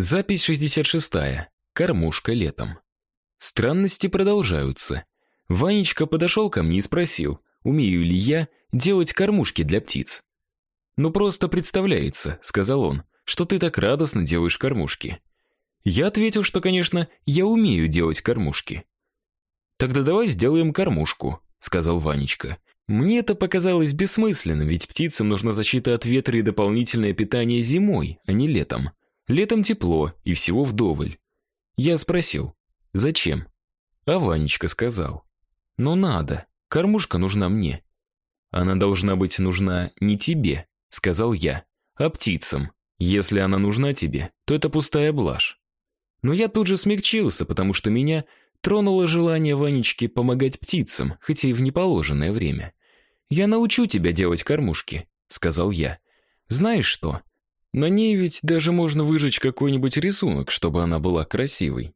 Запись 66. Кормушка летом. Странности продолжаются. Ванечка подошел ко мне и спросил, умею ли я делать кормушки для птиц. «Ну просто представляется», — сказал он, — «что ты так радостно делаешь кормушки». Я ответил, что, конечно, я умею делать кормушки. «Тогда давай сделаем кормушку», — сказал Ванечка. Мне это показалось бессмысленным, ведь птицам нужна защита от ветра и дополнительное питание зимой, а не летом. Летом тепло и всего вдоволь. Я спросил, зачем? А Ванечка сказал, ну надо, кормушка нужна мне. Она должна быть нужна не тебе, сказал я, а птицам. Если она нужна тебе, то это пустая блажь. Но я тут же смягчился, потому что меня тронуло желание Ванечки помогать птицам, хоть и в неположенное время. «Я научу тебя делать кормушки», — сказал я. «Знаешь что? На ней ведь даже можно выжечь какой-нибудь рисунок, чтобы она была красивой.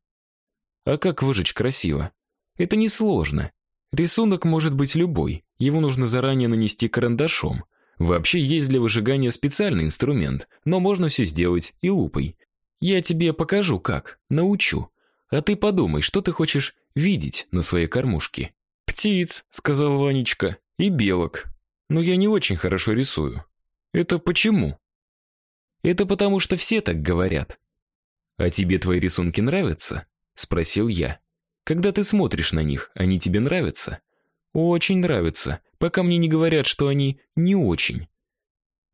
А как выжечь красиво? Это несложно. Рисунок может быть любой. Его нужно заранее нанести карандашом. Вообще есть для выжигания специальный инструмент, но можно все сделать и лупой. Я тебе покажу как, научу. А ты подумай, что ты хочешь видеть на своей кормушке. Птиц, сказал Ванечка, и белок. Но я не очень хорошо рисую. Это почему? Это потому, что все так говорят. А тебе твои рисунки нравятся? спросил я. Когда ты смотришь на них, они тебе нравятся? Очень нравятся, пока мне не говорят, что они не очень.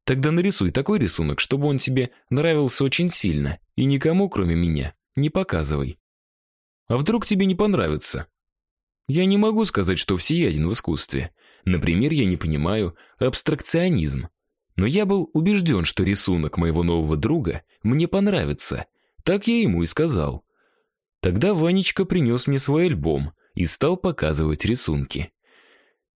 Тогда нарисуй такой рисунок, чтобы он тебе нравился очень сильно, и никому, кроме меня, не показывай. А вдруг тебе не понравится? Я не могу сказать, что всеяден в искусстве. Например, я не понимаю абстракционизм. Но я был убежден, что рисунок моего нового друга мне понравится. Так я ему и сказал. Тогда Ванечка принес мне свой альбом и стал показывать рисунки.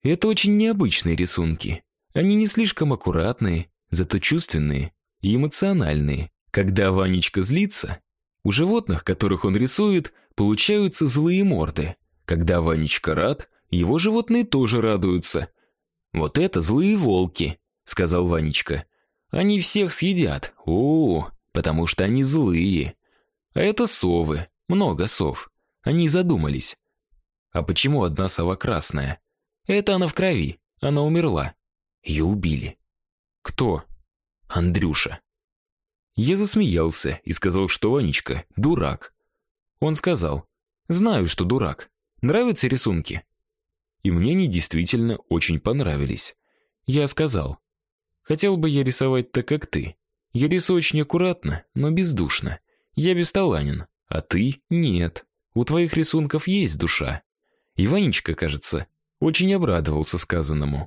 Это очень необычные рисунки. Они не слишком аккуратные, зато чувственные и эмоциональные. Когда Ванечка злится, у животных, которых он рисует, получаются злые морды. Когда Ванечка рад, его животные тоже радуются. Вот это злые волки, сказал Ванечка. Они всех съедят. О, потому что они злые. А это совы, много сов. Они задумались. А почему одна сова красная? Это она в крови. Она умерла. Ее убили. Кто? Андрюша. Я засмеялся и сказал, что Ванечка дурак. Он сказал: "Знаю, что дурак. Нравятся рисунки?" И мне они действительно очень понравились. Я сказал: Хотел бы я рисовать так, как ты. Я рисую очень аккуратно, но бездушно. Я бесталанен, а ты нет. У твоих рисунков есть душа. И Ванечка, кажется, очень обрадовался сказанному.